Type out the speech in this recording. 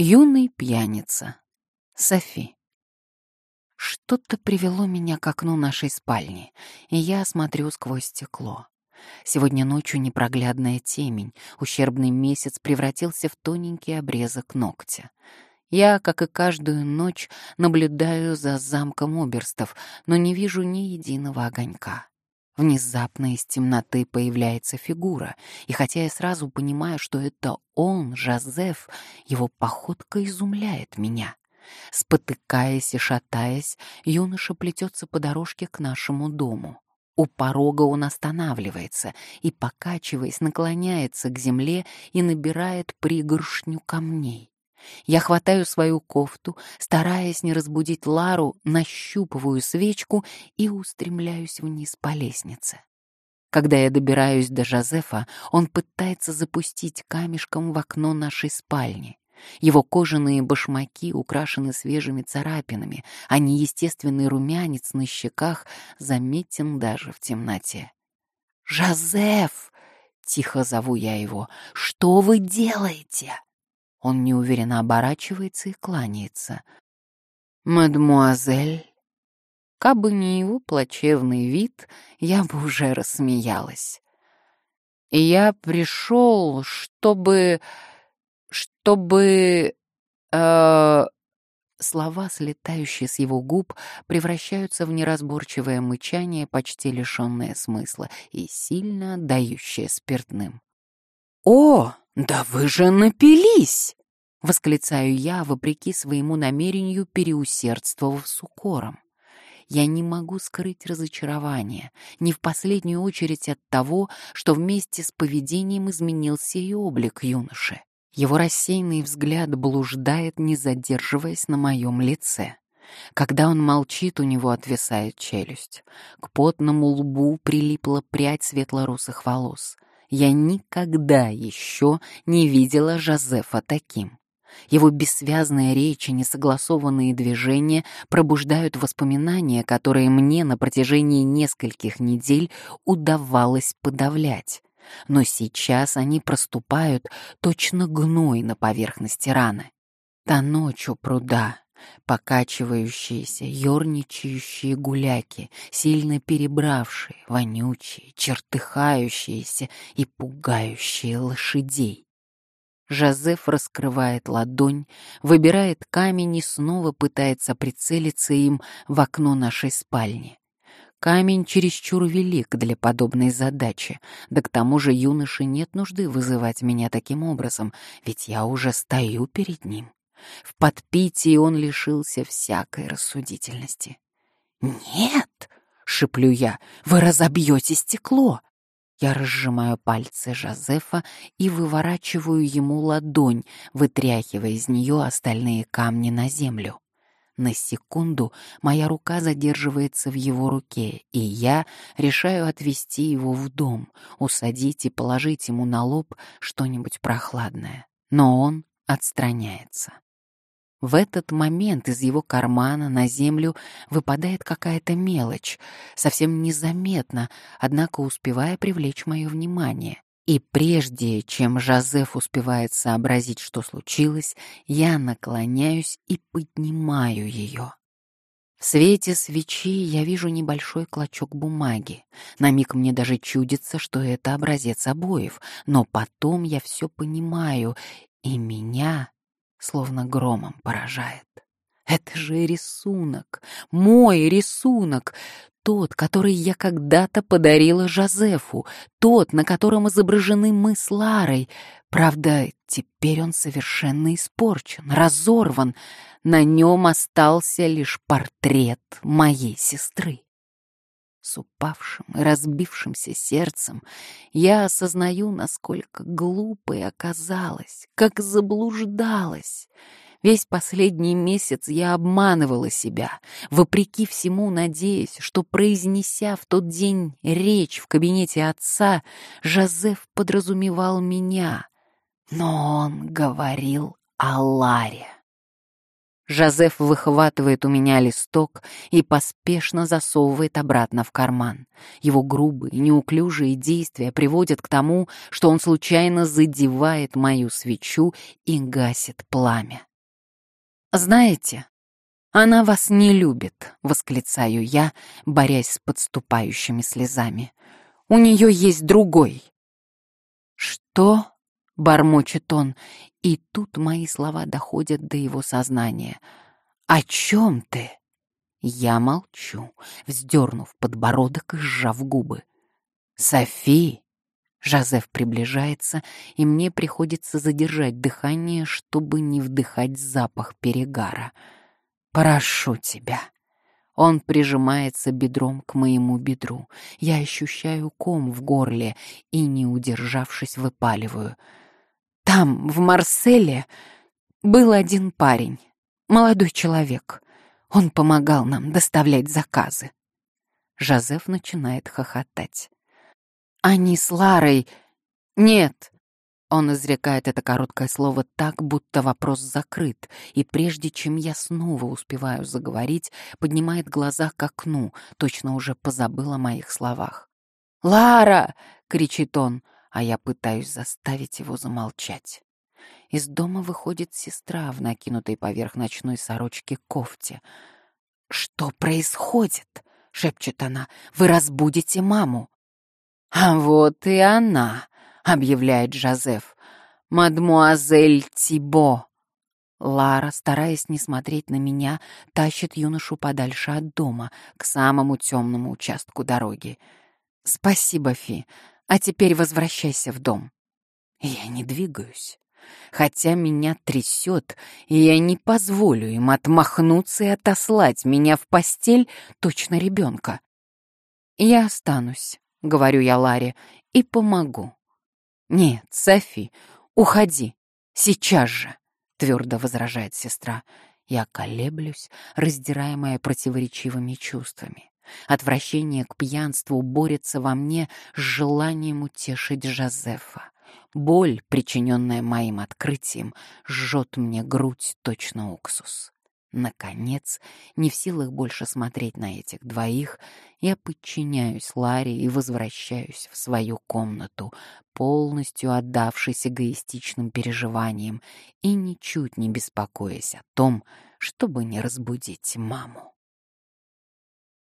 Юный пьяница. Софи. Что-то привело меня к окну нашей спальни, и я смотрю сквозь стекло. Сегодня ночью непроглядная темень, ущербный месяц превратился в тоненький обрезок ногтя. Я, как и каждую ночь, наблюдаю за замком оберстов, но не вижу ни единого огонька. Внезапно из темноты появляется фигура, и хотя я сразу понимаю, что это он, Жозеф, его походка изумляет меня. Спотыкаясь и шатаясь, юноша плетется по дорожке к нашему дому. У порога он останавливается и, покачиваясь, наклоняется к земле и набирает пригоршню камней. Я хватаю свою кофту, стараясь не разбудить Лару, нащупываю свечку и устремляюсь вниз по лестнице. Когда я добираюсь до Жозефа, он пытается запустить камешком в окно нашей спальни. Его кожаные башмаки украшены свежими царапинами, а неестественный румянец на щеках заметен даже в темноте. «Жозеф!» — тихо зову я его. «Что вы делаете?» Он неуверенно оборачивается и кланяется. «Мадмуазель...» Кабы не его плачевный вид, я бы уже рассмеялась. «Я пришел, чтобы... чтобы... Э, Слова, слетающие с его губ, превращаются в неразборчивое мычание, почти лишенное смысла и сильно отдающее спиртным. «О, да вы же напились!» — восклицаю я, вопреки своему намерению, переусердствовав с укором. Я не могу скрыть разочарование, не в последнюю очередь от того, что вместе с поведением изменился и облик юноши. Его рассеянный взгляд блуждает, не задерживаясь на моем лице. Когда он молчит, у него отвисает челюсть. К потному лбу прилипла прядь светло-русых волос — я никогда еще не видела Жозефа таким. Его бессвязная речь и несогласованные движения пробуждают воспоминания, которые мне на протяжении нескольких недель удавалось подавлять. Но сейчас они проступают точно гной на поверхности раны. Та ночь у пруда, покачивающиеся, ерничающие гуляки, сильно перебравшие, вонючие, чертыхающиеся и пугающие лошадей. Жозеф раскрывает ладонь, выбирает камень и снова пытается прицелиться им в окно нашей спальни. Камень чересчур велик для подобной задачи, да к тому же юноше нет нужды вызывать меня таким образом, ведь я уже стою перед ним. В подпитии он лишился всякой рассудительности. «Нет!» — шеплю я. «Вы разобьете стекло!» Я разжимаю пальцы Жозефа и выворачиваю ему ладонь, вытряхивая из нее остальные камни на землю. На секунду моя рука задерживается в его руке, и я решаю отвезти его в дом, усадить и положить ему на лоб что-нибудь прохладное. Но он отстраняется. В этот момент из его кармана на землю выпадает какая-то мелочь, совсем незаметно, однако успевая привлечь мое внимание. И прежде чем Жозеф успевает сообразить, что случилось, я наклоняюсь и поднимаю ее. В свете свечи я вижу небольшой клочок бумаги. На миг мне даже чудится, что это образец обоев, но потом я все понимаю, и меня словно громом поражает. Это же рисунок, мой рисунок, тот, который я когда-то подарила Жозефу, тот, на котором изображены мы с Ларой. Правда, теперь он совершенно испорчен, разорван. На нем остался лишь портрет моей сестры. С упавшим и разбившимся сердцем я осознаю, насколько глупой оказалась, как заблуждалась. Весь последний месяц я обманывала себя, вопреки всему надеясь, что, произнеся в тот день речь в кабинете отца, Жозеф подразумевал меня. Но он говорил о Ларе. Жозеф выхватывает у меня листок и поспешно засовывает обратно в карман. Его грубые, неуклюжие действия приводят к тому, что он случайно задевает мою свечу и гасит пламя. Знаете, она вас не любит, восклицаю я, борясь с подступающими слезами. У нее есть другой. Что? Бормочет он, и тут мои слова доходят до его сознания. «О чем ты?» Я молчу, вздернув подбородок и сжав губы. «Софи!» Жозеф приближается, и мне приходится задержать дыхание, чтобы не вдыхать запах перегара. «Прошу тебя!» Он прижимается бедром к моему бедру. Я ощущаю ком в горле и, не удержавшись, выпаливаю. Там, в Марселе, был один парень, молодой человек. Он помогал нам доставлять заказы. Жозеф начинает хохотать. Они с Ларой... Нет, он изрекает это короткое слово так, будто вопрос закрыт, и прежде чем я снова успеваю заговорить, поднимает глаза к окну, точно уже позабыл о моих словах. «Лара!» — кричит он, а я пытаюсь заставить его замолчать. Из дома выходит сестра в накинутой поверх ночной сорочки кофте. «Что происходит?» — шепчет она. «Вы разбудите маму». «А вот и она!» объявляет Жозеф. «Мадмуазель Тибо!» Лара, стараясь не смотреть на меня, тащит юношу подальше от дома, к самому темному участку дороги. «Спасибо, Фи. А теперь возвращайся в дом». Я не двигаюсь. Хотя меня трясет, и я не позволю им отмахнуться и отослать меня в постель точно ребенка. «Я останусь», — говорю я Ларе, — «и помогу». «Нет, Софи, уходи, сейчас же», — твердо возражает сестра. Я колеблюсь, раздираемая противоречивыми чувствами. Отвращение к пьянству борется во мне с желанием утешить Жозефа. Боль, причиненная моим открытием, жжет мне грудь точно уксус. Наконец, не в силах больше смотреть на этих двоих, я подчиняюсь Ларе и возвращаюсь в свою комнату, полностью отдавшись эгоистичным переживаниям и ничуть не беспокоясь о том, чтобы не разбудить маму.